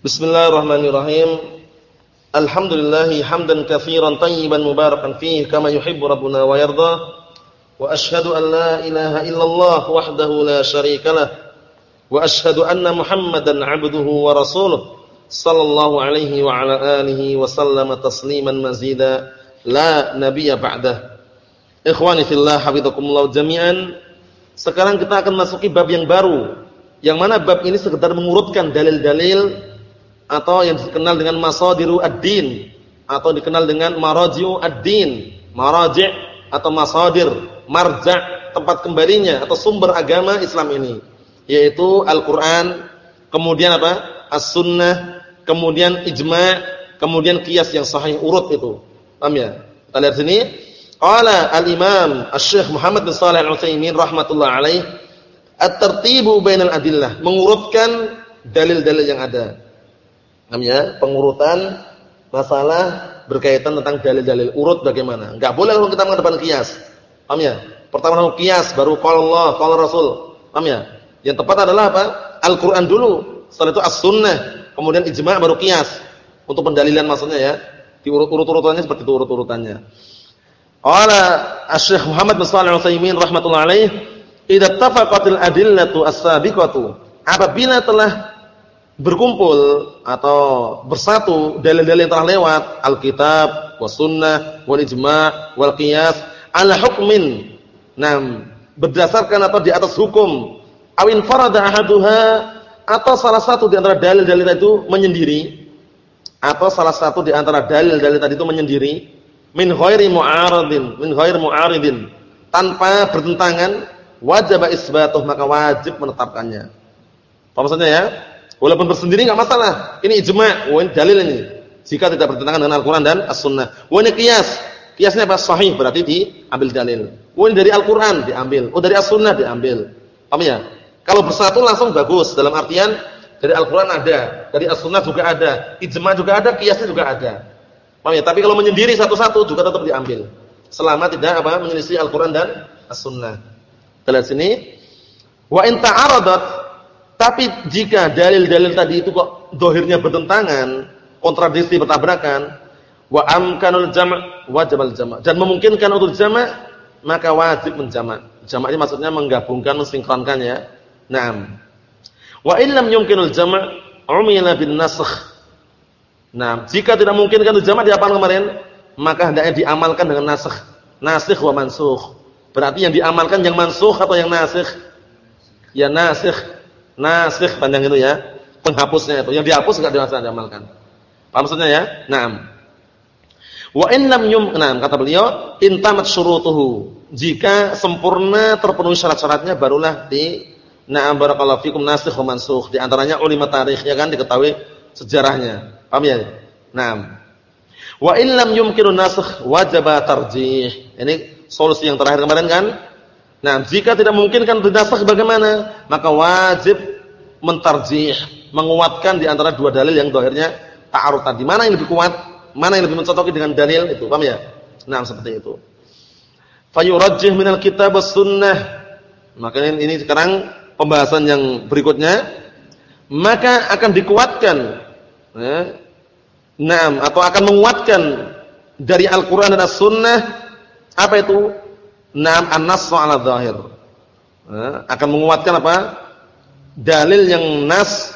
Bismillahirrahmanirrahim. Alhamdulillahi hamdan katsiran tayyiban mubarakan fihi kama yuhibbu rabbuna wa yarda. Wa asyhadu an la ilaha illallah wahdahu la syarikalah. Wa asyhadu anna Muhammadan 'abduhu wa rasuluh sallallahu alaihi wa ala alihi wa sallama tasliman mazida la nabiyya ba'dah. Ikhwani fillah hafizakumullah jami'an. Sekarang kita akan masuki bab yang baru. Yang mana bab ini sekedar mengurutkan dalil-dalil atau yang dikenal dengan masadiru ad-din atau dikenal dengan maraji'u ad-din, maraji' atau masadir, marja' tempat kembalinya atau sumber agama Islam ini, yaitu Al-Qur'an, kemudian apa? As-Sunnah, kemudian ijma', kemudian qiyas yang sahih urut itu. Paham ya? Kita lihat sini. Qala al-Imam Asy-Syaikh Muhammad bin Shalih Al-Utsaimin rahimatullah alaih, at-tartibu bainal adillah, mengurutkan dalil-dalil yang ada namanya pengurutan masalah berkaitan tentang dalil-dalil urut bagaimana. Enggak boleh kalau kita menghadapkan kias. Paham ya? Pertama kias baru qala Allah, qala Rasul. Paham ya? Yang tepat adalah apa? Al-Qur'an dulu, setelah itu As-Sunnah, kemudian ijma' baru kias. Untuk pendalilan maksudnya ya. Diurut-urut-urutannya seperti itu urut-urutannya. Qala Asy-Syaikh Muhammad bin Shalih Al-Utsaimin rahimatullah alaih, "Idza tafaqatil adillatu as-sabiqatu" Apabila telah berkumpul atau bersatu dalil-dalil yang telah lewat Alkitab, Wasunnah, Wal Ijma', Wal ala hukmin. Nah, berdasarkan atau di atas hukum awin farada ahaduha atau salah satu di antara dalil-dalil itu menyendiri atau salah satu di antara dalil-dalil tadi itu menyendiri min ghairi mu'aradin min ghairi mu'aridin tanpa bertentangan wajib isbatuh maka wajib menetapkannya. Apa maksudnya ya? Walaupun bersendiri enggak masalah. Ini ijma', ini dalil ini. Jika tidak bertentangan dengan Al-Qur'an dan As-Sunnah. Oh ini qiyas. Qiyasnya apa? Sahih berarti diambil dalil. Ini dari Al-Qur'an diambil. Oh dari As-Sunnah diambil. Paham ya? Kalau bersatu langsung bagus dalam artian dari Al-Qur'an ada, dari As-Sunnah juga ada, ijma' juga ada, qiyasnya juga ada. Paham ya? Tapi kalau menyendiri satu-satu juga tetap diambil. Selama tidak apa menyelisih Al-Qur'an dan As-Sunnah. Lihat sini. Wa in ta'aradat tapi jika dalil-dalil tadi itu kok dohirnya bertentangan, kontradiksi bertabrakan, wa amkanul jama' wajib al jama' dan memungkinkan untuk jama' maka wajib menjama'. Jama' ini maksudnya menggabungkan, mensinkronkan ya. Naam. Wa illam yumkinul jama' umila bin nasakh. Nah, jika tidak mungkin kan jama' di apa kemarin? Maka hendaknya diamalkan dengan nasakh. Nasikh wa mansukh. Berarti yang diamalkan yang mansukh atau yang nasikh? Ya nasikh nasikh panjang itu ya. Penghapusnya itu. Yang dihapus enggak bisa diamalkan. Paham maksudnya ya? Naam. Wa in lam yum, nah, kata beliau, intamat syurutuhu. Jika sempurna terpenuhi syarat-syaratnya barulah di na'am barakallahu fikum nasikh wa mansukh. Di antaranya ulama tarikh ya kan diketahui sejarahnya. Paham ya? Naam. Wa in lam yumkinu nasikh wajib tarjih. Ini solusi yang terakhir kemarin kan? Nah, jika tidak mungkin kan berdasar bagaimana? Maka wajib mentarjih, menguatkan di antara dua dalil yang dohirnya ta'arud tadi. Mana yang lebih kuat? Mana yang lebih mencocoki dengan dalil itu? Paham ya? Nah, seperti itu. Fayurajjih minal kitab sunnah. Maka ini, sekarang pembahasan yang berikutnya. Maka akan dikuatkan ya, Nah, atau akan menguatkan dari Al-Qur'an dan As-Sunnah apa itu? Naam an-nass 'ala dhahir. akan menguatkan apa? Dalil yang nas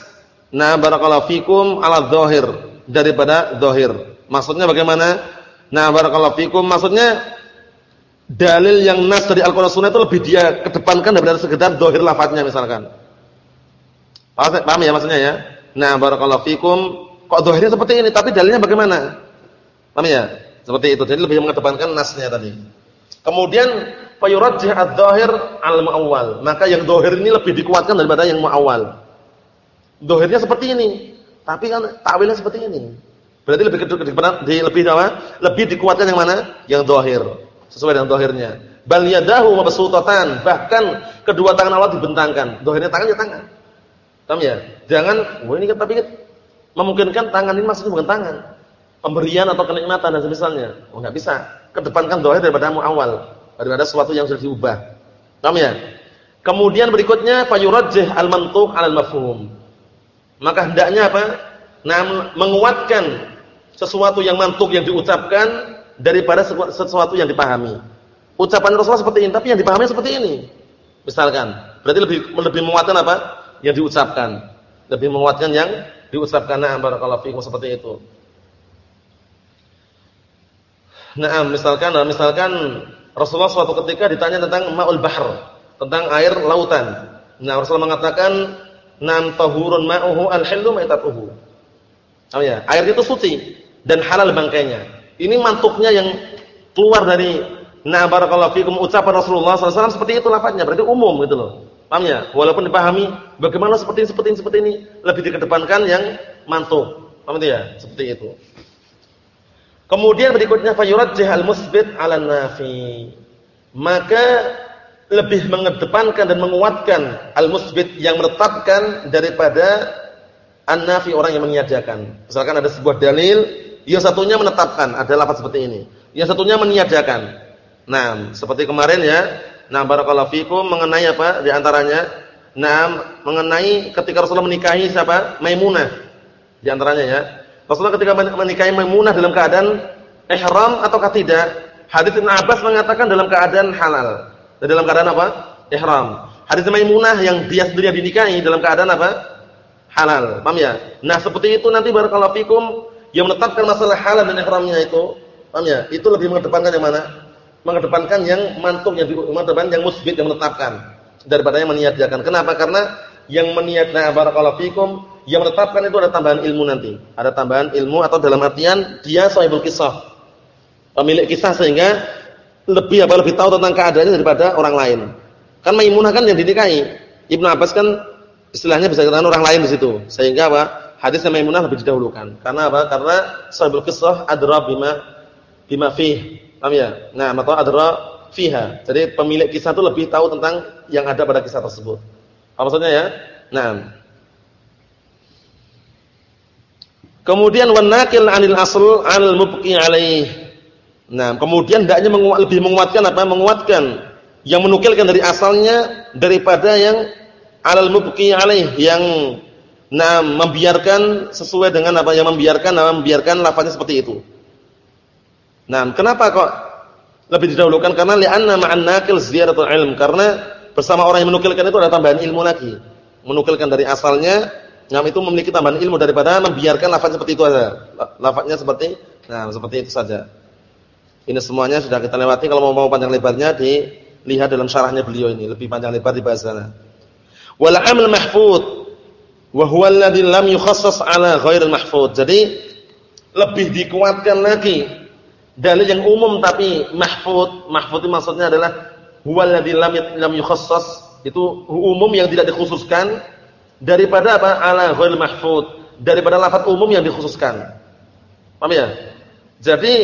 na barakallahu fikum 'ala dhahir daripada dhahir. Maksudnya bagaimana? Nah, barakallahu fikum maksudnya dalil yang nas dari Al-Qur'an Sunnah itu lebih dia kedepankan daripada sekedar dhahir lafadznya misalkan. Paham ya maksudnya ya? Nah, barakallahu fikum kok dhahirnya seperti ini tapi dalilnya bagaimana? Paham ya? Seperti itu. Jadi lebih mengedepankan nasnya tadi. Kemudian fayurajjih adz-dzahir al-mu'awwal. Maka yang dzahir ini lebih dikuatkan daripada yang mu'awwal. Dzahirnya seperti ini, tapi kan takwilnya seperti ini. Berarti lebih di, lebih apa? Lebih dikuatkan yang mana? Yang dzahir. Sesuai dengan dzahirnya. Bal yadahu mabsutatan, bahkan kedua tangan Allah dibentangkan. Dzahirnya tangan ya tangan. Paham ya? Jangan, oh ini kan tapi memungkinkan tangan ini maksudnya bukan tangan. Pemberian atau kenikmatan dan semisalnya. Oh enggak bisa kedepankan doa daripada awal, daripada sesuatu yang sudah diubah. Paham ya? Kemudian berikutnya fayurajjih al-mantuq al-mafhum. Maka hendaknya apa? nah menguatkan sesuatu yang mantuk yang diucapkan daripada sesuatu yang dipahami. Ucapan Rasulullah seperti ini, tapi yang dipahami seperti ini. Misalkan, berarti lebih lebih menguatkan apa? Yang diucapkan. Lebih menguatkan yang diucapkan. Nah, barakallahu fikum seperti itu. Nah, misalkan, misalkan Rasulullah suatu ketika ditanya tentang ma'ul bahr, tentang air lautan. Nah, Rasulullah mengatakan, "Nam tahurun ma'uhu al-hillu maitatuhu." Oh ya, air itu suci dan halal bangkainya. Ini mantuknya yang keluar dari nah barakallahu fikum ucapan Rasulullah SAW seperti itu lafaznya, berarti umum gitu loh. Paham ya? Walaupun dipahami bagaimana seperti ini, seperti ini, seperti ini, lebih dikedepankan yang mantuk. Paham ya? Seperti itu. Kemudian berikutnya fayurajjih al-musbit 'ala nafi. Maka lebih mengedepankan dan menguatkan al-musbit yang menetapkan daripada an-nafi orang yang meniadakan. Misalkan ada sebuah dalil, yang satunya menetapkan, ada lafaz seperti ini. Yang satunya meniadakan. Nah, seperti kemarin ya. Nah, barakallahu fikum mengenai apa di antaranya? Nah, mengenai ketika Rasulullah menikahi siapa? Maimunah. Di antaranya ya. Rasulullah ketika menikahi Maimunah dalam keadaan ihram atau tidak? Hadis Ibnu Abbas mengatakan dalam keadaan halal. Dan dalam keadaan apa? Ihram. Hadis Maimunah yang dia sendiri dinikahi dalam keadaan apa? Halal. Paham ya? Nah, seperti itu nanti barakallahu fikum yang menetapkan masalah halal dan ihramnya itu, paham ya? Itu lebih mengedepankan yang mana? Mengedepankan yang mantuk yang mengedepankan yang musbit yang menetapkan daripada yang meniadakan. Kenapa? Karena yang meniatkan barakallahu fikum yang menetapkan itu ada tambahan ilmu nanti. Ada tambahan ilmu atau dalam artian dia sahibul kisah. Pemilik kisah sehingga lebih apa lebih tahu tentang keadaannya daripada orang lain. Kan Maimunah kan yang dinikahi. Ibnu Abbas kan istilahnya bisa dikatakan orang lain di situ. Sehingga apa? Hadisnya Maimunah lebih didahulukan. Karena apa? Karena sahibul kisah adra bima bima fih. Paham ya? Nah, atau adra fiha. Jadi pemilik kisah itu lebih tahu tentang yang ada pada kisah tersebut. Apa maksudnya ya? Nah, Kemudian wanakil 'anil asl 'al mubqi 'alaih. Nah, kemudian hendaknya menguat, lebih menguatkan apa? Menguatkan yang menukilkan dari asalnya daripada yang 'alal mubqi 'alaih yang nah membiarkan sesuai dengan apa yang membiarkan nah, membiarkan lafaznya seperti itu. Nah, kenapa kok lebih didahulukan karena li'anna ma'an nakil ziyaratul ilm karena bersama orang yang menukilkan itu ada tambahan ilmu lagi. Menukilkan dari asalnya Ngam itu memiliki tambahan ilmu daripada membiarkan lafaz seperti itu saja. Lafaznya seperti nah seperti itu saja. Ini semuanya sudah kita lewati kalau mau mau panjang lebarnya dilihat dalam syarahnya beliau ini, lebih panjang lebar di sana. Wal amal mahfud wa huwa alladhi lam yukhassas ala ghairil mahfud. Jadi lebih dikuatkan lagi dalil yang umum tapi mahfud. Mahfud itu maksudnya adalah huwa alladhi lam yukhassas itu umum yang tidak dikhususkan daripada apa? Ala ghairil mahfud, daripada lafaz umum yang dikhususkan. Paham ya? Jadi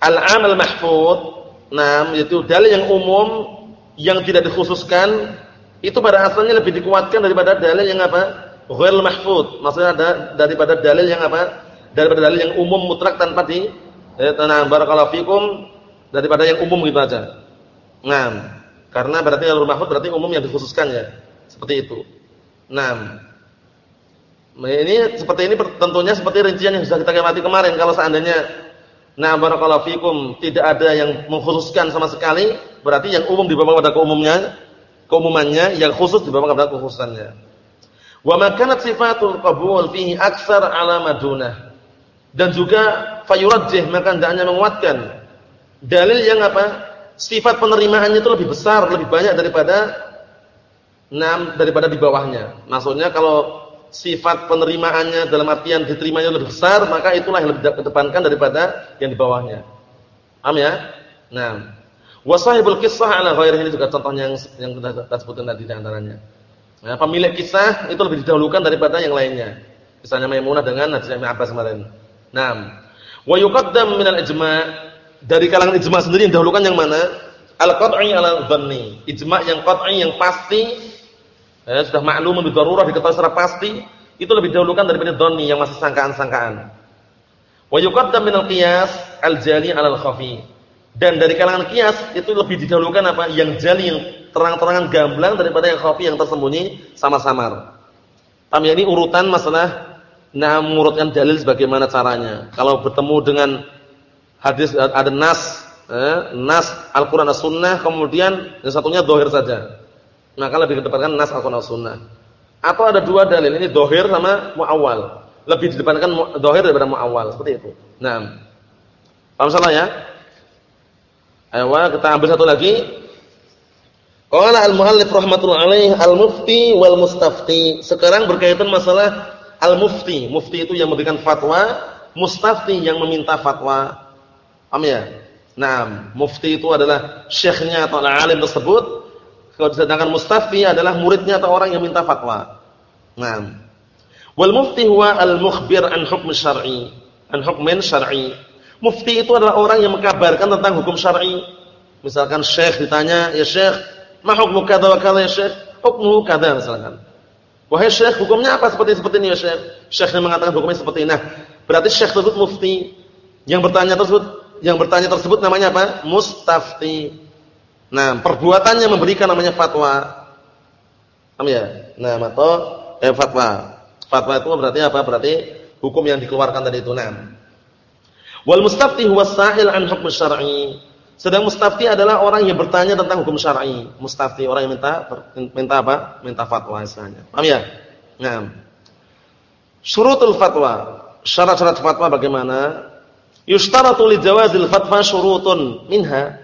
al-amal mahfud, nam itu dalil yang umum yang tidak dikhususkan itu pada asalnya lebih dikuatkan daripada dalil yang apa? Ghairil mahfud. Maksudnya ada daripada dalil yang apa? Daripada dalil yang umum mutlak tanpa di eh, tanah barakallahu fikum daripada yang umum gitu aja. Nah, karena berarti al mahfud berarti umum yang dikhususkan ya. Seperti itu. Nah, ini seperti ini tentunya seperti rincian yang sudah kita kemati kemarin. Kalau seandainya, nah barakallahu fikum tidak ada yang mengkhususkan sama sekali, berarti yang umum dibawa pada keumumnya, keumumannya, yang khusus dibawa pada kekhususannya. Wa makanat sifatul qabul fihi aksar ala madunah. Dan juga fayurajjih maka hendaknya menguatkan dalil yang apa? Sifat penerimaannya itu lebih besar, lebih banyak daripada Nah, daripada di bawahnya. Maksudnya kalau sifat penerimaannya dalam artian diterimanya lebih besar, maka itulah yang lebih kedepankan daripada yang di bawahnya. Paham ya? Nah, wasahibul kisah ala ghairi ini juga contoh yang yang kita sebutkan tadi di antaranya. Nah, pemilik kisah itu lebih didahulukan daripada yang lainnya. Misalnya Maimunah dengan Najib bin Abbas kemarin. Nah, wa yuqaddam min al-ijma' dari kalangan ijma' sendiri yang dahulukan yang mana? Al-qat'i ala dhanni. Ijma' yang qat'i yang pasti eh, sudah maklum bidarurah diketahui secara pasti itu lebih dahulukan daripada dhanni yang masih sangkaan-sangkaan. Wa yuqaddam minal qiyas al-jali 'ala al-khafi. Dan dari kalangan qiyas itu lebih didahulukan apa? Yang jali yang terang-terangan gamblang daripada yang khafi yang tersembunyi sama samar. Paham ya ini urutan masalah nah mengurutkan dalil sebagaimana caranya. Kalau bertemu dengan hadis ada nas, eh, nas Al-Qur'an dan Sunnah, kemudian yang satunya dohir saja. Maka lebih kedepankan nas Al-Qur'an Sunnah. Atau ada dua dalil, ini dohir sama muawal. Lebih didepankan dohir daripada muawal, seperti itu. Nah, paham salah ya? Ayo kita ambil satu lagi. Qala al-muallif rahmatullah alaih al-mufti wal mustafti. Sekarang berkaitan masalah al-mufti. Mufti itu yang memberikan fatwa, mustafti yang meminta fatwa. Paham ya? Nah, mufti itu adalah syekhnya atau alim tersebut. Sedangkan mustafti adalah muridnya atau orang yang minta fatwa. Nah, wal mufti huwa al-mukhbir an hukm syar'i, an hukmin syar'i. Mufti itu adalah orang yang mengkabarkan tentang hukum syar'i. Misalkan syekh ditanya, "Ya syekh, ma hukmu kadza wa kadza ya syekh?" Hukmu kadza misalkan. Wahai syekh, hukumnya apa seperti seperti ini ya syekh? Syekhnya mengatakan hukumnya seperti ini. Nah, berarti syekh tersebut mufti. Yang bertanya tersebut, yang bertanya tersebut namanya apa? Mustafti. Nah, perbuatannya memberikan namanya fatwa. Paham ya? Nah, atau eh, fatwa. Fatwa itu berarti apa? Berarti hukum yang dikeluarkan tadi itu. Nah. Wal mustafti huwa sa'il an hukm syar'i. Sedang mustafti adalah orang yang bertanya tentang hukum syar'i. Mustafti orang yang minta minta apa? Minta fatwa istilahnya. Paham ya? Nah. Syurutul fatwa. Syarat-syarat fatwa bagaimana? Yushtaratu li jawazil fatwa syurutun minha.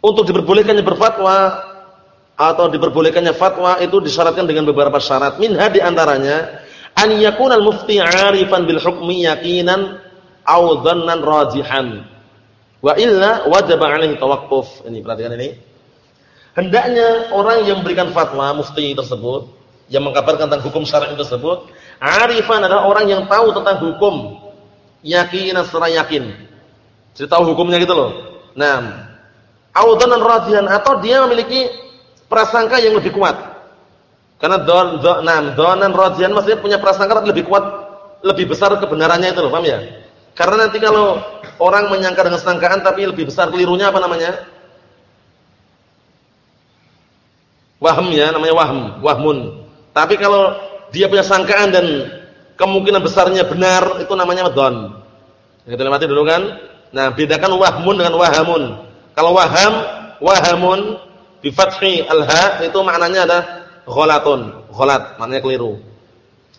Untuk diperbolehkannya berfatwa atau diperbolehkannya fatwa itu disyaratkan dengan beberapa syarat. Minha di antaranya an yakunal mufti 'arifan bil hukmi yaqinan aw dhannan rajihan Wa illa wajib alaihi tawaqquf. Ini perhatikan ini. Hendaknya orang yang memberikan fatwa mufti tersebut yang mengkabarkan tentang hukum syar'i tersebut, arifan adalah orang yang tahu tentang hukum, yakin secara yakin. Jadi tahu hukumnya gitu loh. Nah, dan radian atau dia memiliki prasangka yang lebih kuat. Karena don don nam donan radian maksudnya punya prasangka lebih kuat, lebih besar kebenarannya itu loh, paham ya? Karena nanti kalau orang menyangka dengan sangkaan tapi lebih besar kelirunya apa namanya? Wahm ya, namanya wahm, wahmun. Tapi kalau dia punya sangkaan dan kemungkinan besarnya benar itu namanya don. Kita mati dulu kan? Nah, bedakan wahmun dengan wahamun. Kalau waham, wahamun bi fathi al-ha itu maknanya ada ghalatun, ghalat, maknanya keliru.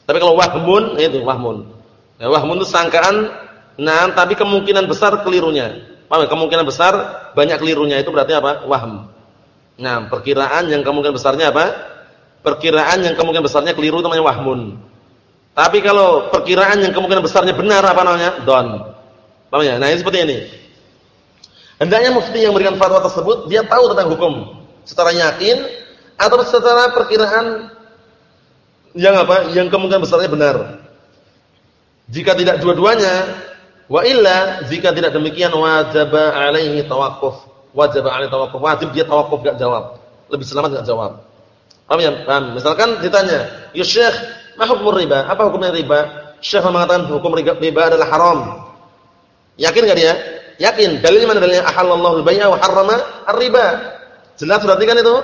Tapi kalau wahmun itu wahmun. Ya, wahmun itu sangkaan Nah, tapi kemungkinan besar kelirunya. Paham? Kemungkinan besar banyak kelirunya itu berarti apa? Waham. Nah, perkiraan yang kemungkinan besarnya apa? Perkiraan yang kemungkinan besarnya keliru namanya wahmun. Tapi kalau perkiraan yang kemungkinan besarnya benar apa namanya? Don. Paham ya? Nah, ini seperti ini. Hendaknya mufti yang memberikan fatwa tersebut dia tahu tentang hukum secara yakin atau secara perkiraan yang apa? Yang kemungkinan besarnya benar. Jika tidak dua-duanya, Wa illa jika tidak demikian wajib alaihi tawaqquf. Wajib alaihi tawaqquf. Wajib dia tawaqquf enggak jawab. Lebih selamat enggak jawab. Paham ya? Paham. Misalkan ditanya, "Ya Syekh, ma hukum riba?" Apa hukumnya riba? Syekh mengatakan hukum riba adalah haram. Yakin enggak dia? Yakin. Dalilnya mana dalilnya? Ahallallahu al-bai'a wa harrama ar-riba. Jelas berarti kan itu?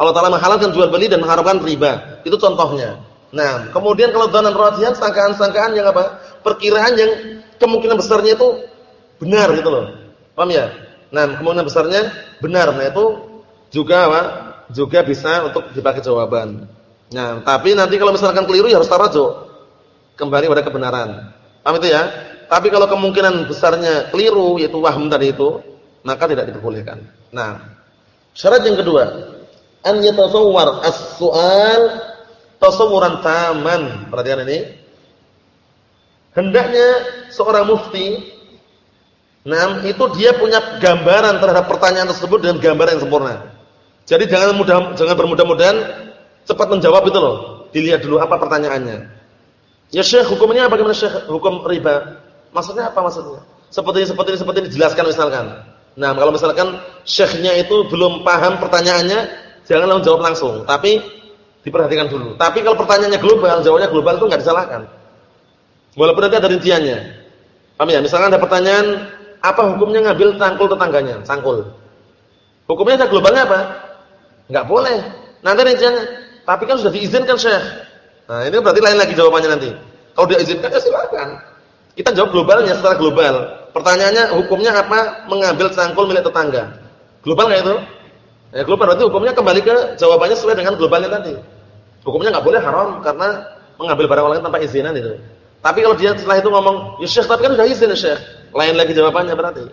Allah Taala menghalalkan jual beli dan mengharamkan riba. Itu contohnya. Nah, kemudian kalau dhanan rajihan sangkaan-sangkaan yang apa? Perkiraan yang kemungkinan besarnya itu benar gitu loh. Paham ya? Nah, kemungkinan besarnya benar. Nah, itu juga apa? Juga bisa untuk dipakai jawaban. Nah, tapi nanti kalau misalkan keliru ya harus tarajuk. Kembali pada kebenaran. Paham itu ya? Tapi kalau kemungkinan besarnya keliru yaitu waham tadi itu, maka tidak diperbolehkan. Nah, syarat yang kedua, an yatasawwar as-su'al tasawuran taman. Perhatikan ini. Hendaknya seorang mufti Nah, itu dia punya gambaran terhadap pertanyaan tersebut dengan gambaran yang sempurna. Jadi jangan mudah jangan bermudah-mudahan cepat menjawab itu loh. Dilihat dulu apa pertanyaannya. Ya Syekh, hukumnya bagaimana Syekh? Hukum riba. Maksudnya apa maksudnya? Seperti ini, seperti ini, seperti ini dijelaskan misalkan. Nah, kalau misalkan syekhnya itu belum paham pertanyaannya, jangan langsung jawab langsung, tapi diperhatikan dulu. Tapi kalau pertanyaannya global, jawabnya global itu enggak disalahkan. Walaupun nanti ada rinciannya. Paham ya? Misalkan ada pertanyaan, apa hukumnya ngambil cangkul tetangganya? Cangkul. Hukumnya ada globalnya apa? Enggak boleh. Nanti rinciannya. Tapi kan sudah diizinkan Syekh. Nah, ini berarti lain lagi jawabannya nanti. Kalau dia izinkan ya silakan. Kita jawab globalnya secara global. Pertanyaannya hukumnya apa mengambil cangkul milik tetangga? Global nggak itu? Ya global berarti hukumnya kembali ke jawabannya sesuai dengan globalnya tadi. Hukumnya nggak boleh haram karena mengambil barang orang lain tanpa izinan itu. Tapi kalau dia setelah itu ngomong, "Ya Syekh, tapi kan sudah izin ya Syekh." Lain lagi jawabannya berarti.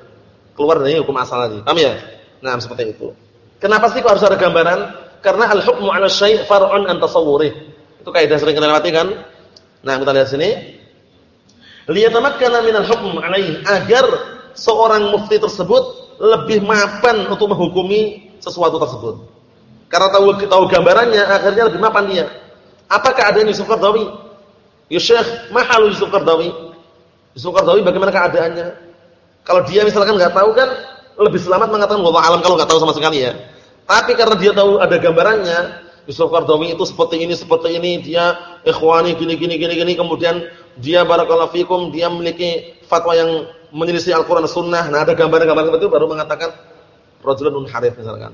Keluar dari hukum asal lagi. Paham ya? Nah, seperti itu. Kenapa sih kok harus ada gambaran? Karena al-hukmu 'ala syai' far'un an tasawwurih. Itu kaidah sering kita lewati kan? Nah, kita lihat sini. Liyatamakkana minal hukm 'alaihi agar seorang mufti tersebut lebih mapan untuk menghukumi sesuatu tersebut. Karena tahu tahu gambarannya, akhirnya lebih mapan dia. Apa keadaan Yusuf Qardawi? Ya Syekh, mahal Yusuf Qardawi. Yusuf Qardawi bagaimana keadaannya? Kalau dia misalkan nggak tahu kan lebih selamat mengatakan wallahu alam kalau nggak tahu sama sekali ya. Tapi karena dia tahu ada gambarannya, Yusuf Qardawi itu seperti ini, seperti ini, dia ikhwani gini gini gini gini, kemudian dia barakallahu fikum, dia memiliki fatwa yang menyelisih Al-Qur'an Sunnah. Nah, ada gambaran-gambaran seperti itu baru mengatakan rajulun munharif misalkan.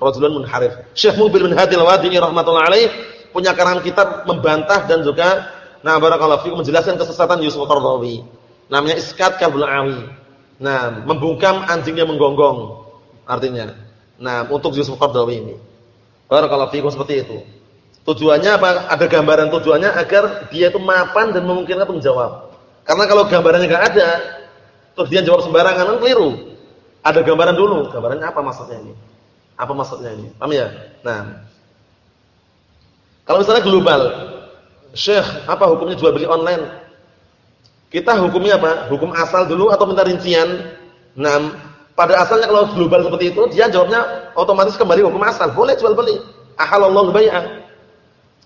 Rajulun munharif. Syekh Mubil bin Hadil Wadi'i rahimatullah alaih punya karangan kitab membantah dan juga nah barakallahu fikum menjelaskan kesesatan Yusuf Qardawi. Namanya Iskat Kabul Awi. Nah, membungkam anjing yang menggonggong artinya. Nah, untuk Yusuf Qardawi ini. Barakallahu fiikum seperti itu. Tujuannya apa? Ada gambaran tujuannya agar dia itu mapan dan memungkinkan menjawab. Karena kalau gambarannya enggak ada, terus dia jawab sembarangan kan keliru. Ada gambaran dulu, gambarannya apa maksudnya ini? Apa maksudnya ini? Paham ya? Nah. Kalau misalnya global, Syekh, apa hukumnya jual beli online? Kita hukumnya apa? Hukum asal dulu atau minta rincian? Nah, pada asalnya kalau global seperti itu, dia jawabnya otomatis kembali hukum asal. Boleh jual beli. Ahalallahu bai'ah.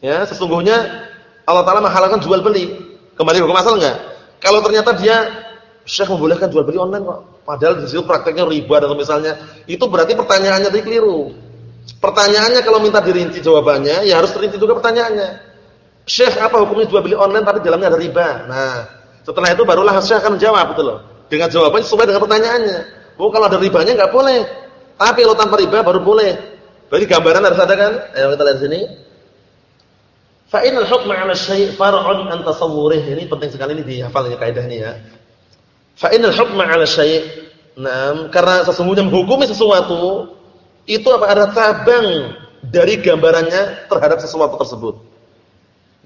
Ya, sesungguhnya Allah Taala menghalalkan jual beli. Kembali hukum asal enggak? Kalau ternyata dia Syekh membolehkan jual beli online kok. Padahal di situ prakteknya riba atau misalnya, itu berarti pertanyaannya tadi keliru. Pertanyaannya kalau minta dirinci jawabannya, ya harus terinci juga pertanyaannya. Syekh apa hukumnya jual beli online tapi dalamnya ada riba? Nah, setelah itu barulah Syekh akan menjawab betul loh. Dengan jawabannya sesuai dengan pertanyaannya. Oh kalau ada ribanya nggak boleh. Tapi kalau tanpa riba baru boleh. Berarti gambaran harus ada kan? Ayo kita lihat sini. Fa inal hukma 'ala syai' far'un an tasawwurih. Ini penting sekali ini dihafal ini kaidah ini ya. Fa inal hukma 'ala syai' Nah, karena sesungguhnya menghukumi sesuatu itu apa ada cabang dari gambarannya terhadap sesuatu tersebut.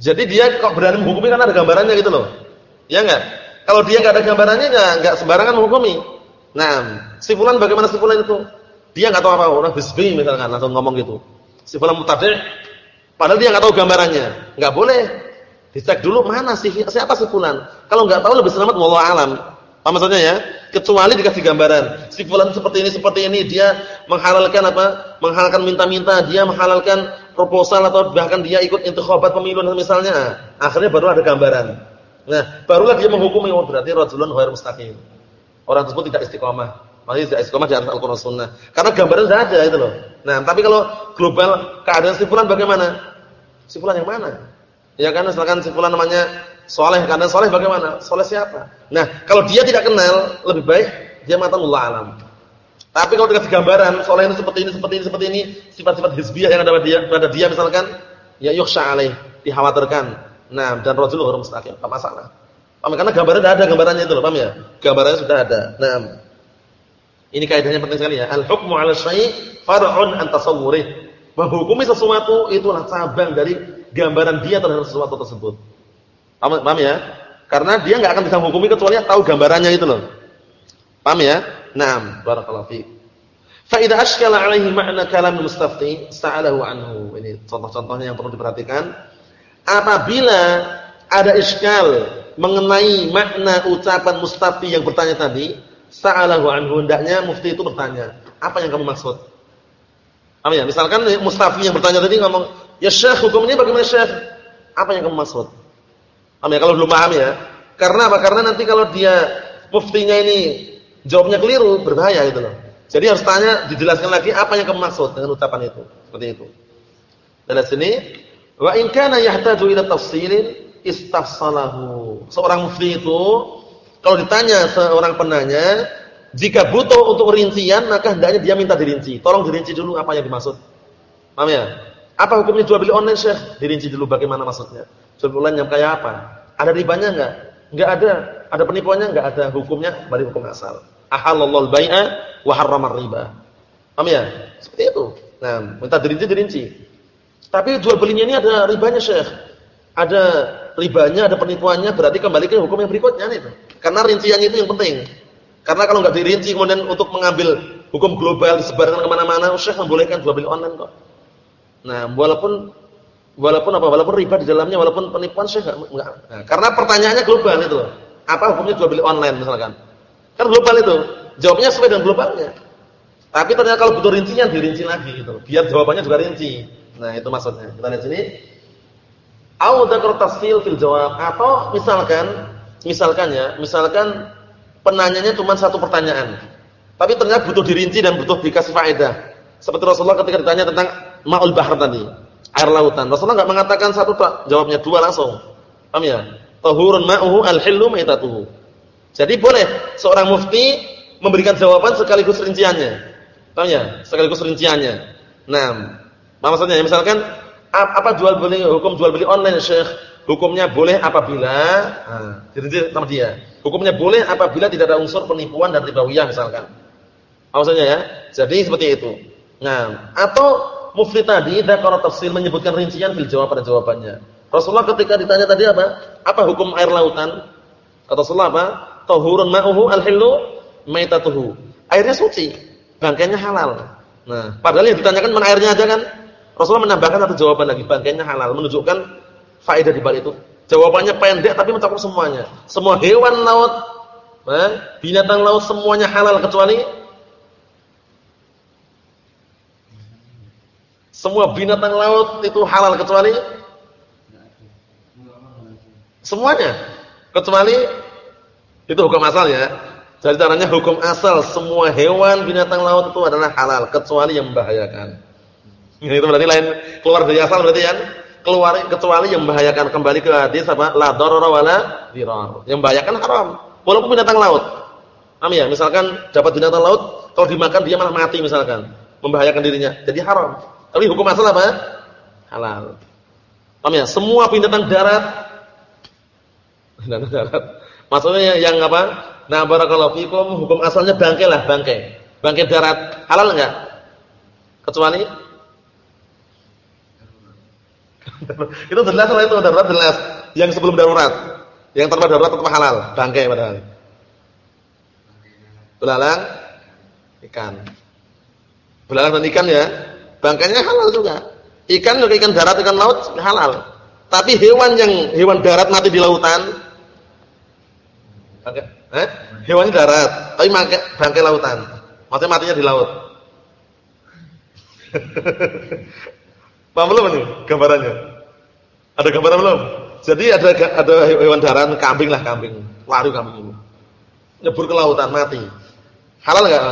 Jadi dia kok berani menghukumi karena ada gambarannya gitu loh. Ya enggak? Kalau dia enggak ada gambarannya enggak enggak sembarangan menghukumi. Nah, si fulan bagaimana si fulan itu? Dia nggak tahu apa orang bisbi misalkan langsung ngomong gitu. Si fulan mutadhi padahal dia nggak tahu gambarannya. Nggak boleh. Dicek dulu mana sih siapa si fulan. Kalau nggak tahu lebih selamat wallahu alam. Apa maksudnya ya? Kecuali dikasih gambaran. Si fulan seperti ini seperti ini, dia menghalalkan apa? Menghalalkan minta-minta, dia menghalalkan proposal atau bahkan dia ikut intikhabat pemilu misalnya. Akhirnya baru ada gambaran. Nah, barulah dia menghukumi oh berarti rajulun ghair mustaqim orang tersebut tidak istiqomah. Masih tidak istiqomah di atas Al-Qur'an Sunnah. Karena gambaran sudah ada itu loh. Nah, tapi kalau global keadaan sifulan bagaimana? Sifulan yang mana? Ya kan misalkan sifulan namanya soleh, karena soleh bagaimana? Soleh siapa? Nah, kalau dia tidak kenal, lebih baik dia mengatakan Allah alam. Tapi kalau dikasih gambaran, soleh itu seperti ini, seperti ini, seperti ini, sifat-sifat hizbiyah yang ada pada dia, pada dia misalkan, ya yukhsha alaih, dikhawatirkan. Nah, dan rajul ghairu mustaqim, apa masalah. Paham? Karena gambarnya sudah ada gambarannya itu loh, paham ya? Gambarannya sudah ada. Nah, ini kaidahnya penting sekali ya. Al-hukmu 'ala syai' far'un an tasawwurih. Menghukumi sesuatu itulah cabang dari gambaran dia terhadap sesuatu tersebut. Paham, paham ya? Karena dia enggak akan bisa menghukumi kecuali tahu gambarannya itu loh. Paham ya? Naam, barakallahu fiik. Fa idza ashkala 'alaihi ma'na kalam mustafti, sa'alahu anhu. Ini contoh-contohnya yang perlu diperhatikan. Apabila ada iskal mengenai makna ucapan mustafti yang bertanya tadi, sa'alahu anhu hendaknya mufti itu bertanya, apa yang kamu maksud? Apa ya? Misalkan mustafti yang bertanya tadi ngomong, "Ya Syekh, hukumnya bagaimana Syekh?" Apa yang kamu maksud? Paham ya? Kalau belum paham ya. Karena apa? Karena nanti kalau dia muftinya ini jawabnya keliru, berbahaya gitu loh. Jadi harus tanya, dijelaskan lagi apa yang kamu maksud dengan ucapan itu. Seperti itu. Dan sini, wa in kana yahtaju ila tafsilin istafsalahu. Seorang mufti itu kalau ditanya seorang penanya, jika butuh untuk rincian maka hendaknya dia minta dirinci. Tolong dirinci dulu apa yang dimaksud. Paham ya? Apa hukumnya jual beli online, Syekh? Dirinci dulu bagaimana maksudnya. Jual beli online yang kayak apa? Ada ribanya enggak? Enggak ada. Ada penipuannya enggak ada. Hukumnya balik hukum asal. Ahallallahu al-bai'a wa harramar riba. Paham ya? Seperti itu. Nah, minta dirinci-dirinci. Tapi jual belinya ini ada ribanya, Syekh. Ada ribanya, ada penipuannya, berarti kembali ke hukum yang berikutnya itu. Karena rinciannya itu yang penting. Karena kalau nggak dirinci kemudian untuk mengambil hukum global disebarkan ke mana-mana, Syekh membolehkan jual beli online kok. Nah, walaupun walaupun apa? Walaupun riba di dalamnya, walaupun penipuan Syekh enggak. Nah, karena pertanyaannya global itu Apa hukumnya jual beli online misalkan? Kan global itu. Jawabnya sesuai dengan globalnya. Tapi ternyata kalau butuh rincinya dirinci lagi gitu. Biar jawabannya juga rinci. Nah, itu maksudnya. Kita lihat sini. Au dzakar tafsil fil jawab atau misalkan misalkan ya, misalkan penanyanya cuma satu pertanyaan. Tapi ternyata butuh dirinci dan butuh dikasih faedah. Seperti Rasulullah ketika ditanya tentang ma'ul bahar tadi, air lautan. Rasulullah enggak mengatakan satu tak, jawabnya dua langsung. Paham ya? Tahurun ma'uhu al-hillu maitatuhu. Jadi boleh seorang mufti memberikan jawaban sekaligus rinciannya. Paham ya? Sekaligus rinciannya. Nah, maksudnya? Misalkan apa jual beli hukum jual beli online Syekh? Hukumnya boleh apabila nah, sama dia. Hukumnya boleh apabila tidak ada unsur penipuan dan ribawiyah misalkan. Maksudnya ya. Jadi seperti itu. Nah, atau mufti tadi dzakara tafsir menyebutkan rincian fil jawab pada jawabannya. Rasulullah ketika ditanya tadi apa? Apa hukum air lautan? Kata Rasulullah apa? Tahurun ma'uhu al-hillu maitatuhu. Airnya suci, bangkainya halal. Nah, padahal yang ditanyakan mana airnya aja kan? Rasulullah menambahkan satu jawaban lagi, bangkainya halal, menunjukkan faedah di balik itu. Jawabannya pendek tapi mencakup semuanya. Semua hewan laut, eh, binatang laut semuanya halal kecuali semua binatang laut itu halal kecuali semuanya kecuali itu hukum asal ya. Jadi caranya hukum asal semua hewan binatang laut itu adalah halal kecuali yang membahayakan. Itu berarti lain keluar dari asal berarti kan? keluar kecuali yang membahayakan kembali ke hadis apa la darara wala dirar. Yang membahayakan haram walaupun binatang laut. Paham ya? Misalkan dapat binatang laut kalau dimakan dia malah mati misalkan, membahayakan dirinya. Jadi haram. Tapi hukum asal apa? Halal. Paham ya? Semua binatang darat binatang darat. Maksudnya yang apa? Nah, barakallahu fikum hukum asalnya bangkai lah, bangkai. Bangkai darat halal enggak? Kecuali itu jelas lah itu darurat jelas. Yang sebelum darurat. Yang tanpa darurat tetap halal, bangkai padahal. Belalang ikan. Belalang dan ikan ya. Bangkainya halal juga. Ikan juga ikan darat, ikan laut halal. Tapi hewan yang hewan darat mati di lautan eh? Hewannya darat, tapi bangkai, bangkai lautan. Maksudnya matinya di laut. Paham belum ini gambarannya? Ada gambaran belum? Jadi ada ada hewan darat, kambing lah kambing, lari kambing ini. Nyebur ke lautan mati. Halal enggak?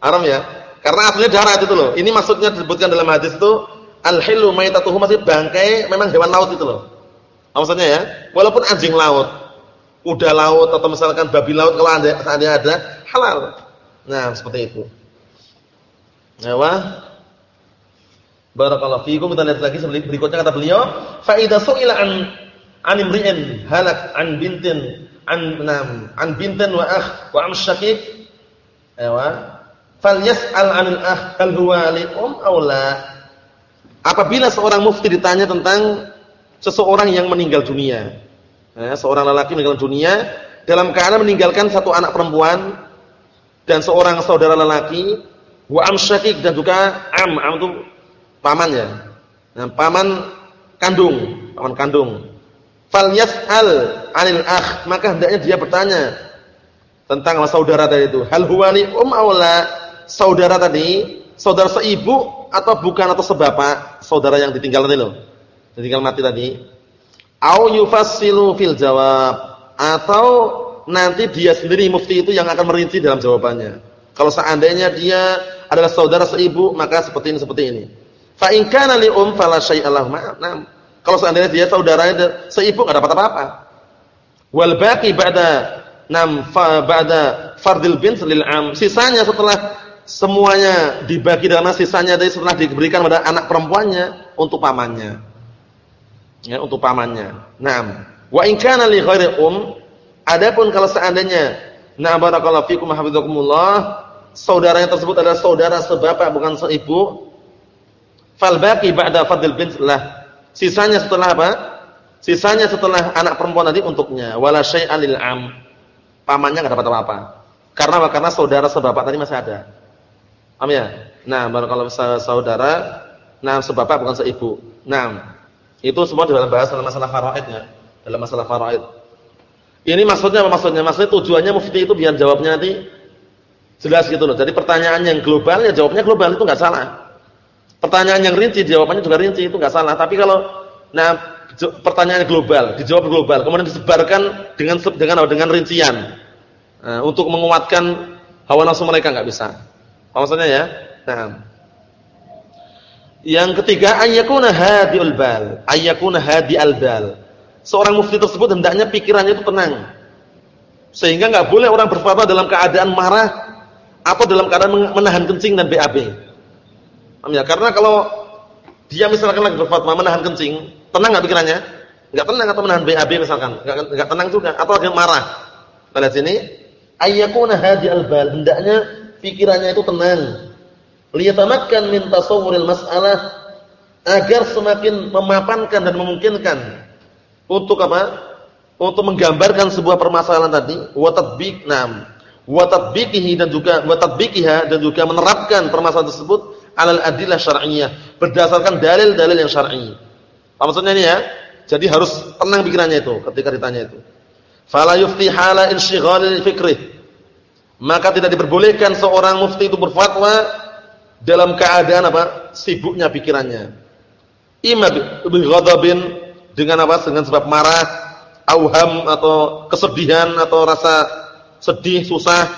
Haram ya? Karena aslinya darat itu loh. Ini maksudnya disebutkan dalam hadis itu al-hillu maitatuhu masih bangkai memang hewan laut itu loh. Maksudnya ya, walaupun anjing laut, kuda laut atau misalkan babi laut kalau ada, ada halal. Nah, seperti itu. Ya, Barakallahu fiikum. Kita lihat lagi berikutnya kata beliau, fa idza su'ila an an imri'in halak an bintin an nam an bintin wa akh wa am syaqiq. Ewa. Falyas'al 'anil akh hal huwa li um aw la. Apabila seorang mufti ditanya tentang seseorang yang meninggal dunia. Eh, seorang lelaki meninggal dunia dalam keadaan meninggalkan satu anak perempuan dan seorang saudara lelaki wa am syaqiq dan juga am am itu paman ya. Nah, paman kandung, paman kandung. Fal yas'al 'anil akh, maka hendaknya dia bertanya tentang saudara tadi itu. Hal huwa li um aula? Saudara tadi, saudara seibu atau bukan atau sebapak saudara yang ditinggal tadi loh. Ditinggal mati tadi. Au yufassilu fil jawab atau nanti dia sendiri mufti itu yang akan merinci dalam jawabannya. Kalau seandainya dia adalah saudara seibu, maka seperti ini seperti ini. Fa in kana li um fala Nah, kalau seandainya dia saudaranya seibu enggak dapat apa-apa. Wal baqi ba'da nam fa ba'da fardil bint lil am. Sisanya setelah semuanya dibagi dalam sisanya dari setelah diberikan pada anak perempuannya untuk pamannya. Ya, untuk pamannya. Naam. Wa in kana li ghairi um, adapun kalau seandainya na barakallahu fikum hafizakumullah, saudaranya tersebut adalah saudara sebapak bukan seibu, fal baqi ba'da fadl bint lah. Sisanya setelah apa? Sisanya setelah anak perempuan tadi untuknya. Wala syai'an lil am. Pamannya enggak dapat apa-apa. Karena? Karena saudara sebapak tadi masih ada. Paham ya? Nah, barakallahu saudara, nah sebapak bukan seibu. Nah, itu semua dalam bahas dalam masalah faraid ya dalam masalah faraid. Ini maksudnya apa maksudnya? Maksudnya tujuannya mufti itu biar jawabnya nanti jelas gitu loh. Jadi pertanyaan yang global ya jawabnya global itu enggak salah. Pertanyaan yang rinci jawabannya juga rinci itu enggak salah. Tapi kalau nah pertanyaan global dijawab global kemudian disebarkan dengan dengan dengan rincian nah, untuk menguatkan hawa nafsu mereka enggak bisa. Maksudnya ya? Nah. Yang ketiga ayyakuna hadiul bal, ayyakuna hadi al bal seorang mufti tersebut hendaknya pikirannya itu tenang. Sehingga nggak boleh orang berfatwa dalam keadaan marah atau dalam keadaan menahan kencing dan BAB. Ya? Karena kalau dia misalkan lagi berfatwa menahan kencing, tenang nggak pikirannya? Nggak tenang atau menahan BAB misalkan, nggak, tenang juga atau lagi marah. Kita lihat sini, ayyakuna hadi albal, hendaknya pikirannya itu tenang. Liyatamakkan min tasawwuril mas'alah agar semakin memapankan dan memungkinkan untuk apa? Untuk menggambarkan sebuah permasalahan tadi, wa tatbiq nam, wa dan juga wa tatbiqiha dan juga menerapkan permasalahan tersebut alal adillah syar'iyyah, berdasarkan dalil-dalil yang syar'i. Apa maksudnya ini ya? Jadi harus tenang pikirannya itu ketika ditanya itu. Fala yufti hala inshighalil fikrih. Maka tidak diperbolehkan seorang mufti itu berfatwa dalam keadaan apa? sibuknya pikirannya. Imma bi ghadabin dengan apa? Dengan sebab marah, auham atau kesedihan atau rasa sedih, susah,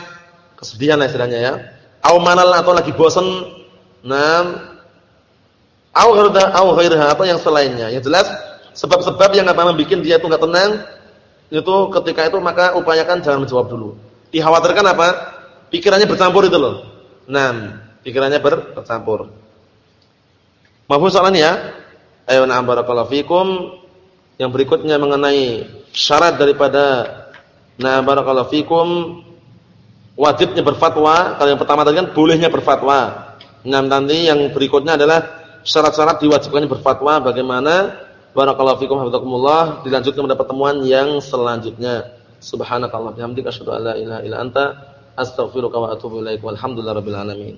kesedihan lah istilahnya ya. Au manal atau lagi bosan. Nah, au ghairha au atau yang selainnya. Yang jelas sebab-sebab yang apa membuat dia itu enggak tenang itu ketika itu maka upayakan jangan menjawab dulu. Dikhawatirkan apa? Pikirannya bercampur itu loh. Nah, pikirannya ber bercampur. Mahfuz soalan ya? Ayo na'am barakallahu fikum. Yang berikutnya mengenai syarat daripada na barakallahu fikum wajibnya berfatwa. Kalau yang pertama tadi kan bolehnya berfatwa. Nah, nanti yang berikutnya adalah syarat-syarat diwajibkannya berfatwa bagaimana barakallahu fikum hafizakumullah dilanjutkan pada pertemuan yang selanjutnya. Subhanakallah bihamdika asyhadu an la ilaha illa anta astaghfiruka wa atubu ilaik. Walhamdulillahirabbil alamin.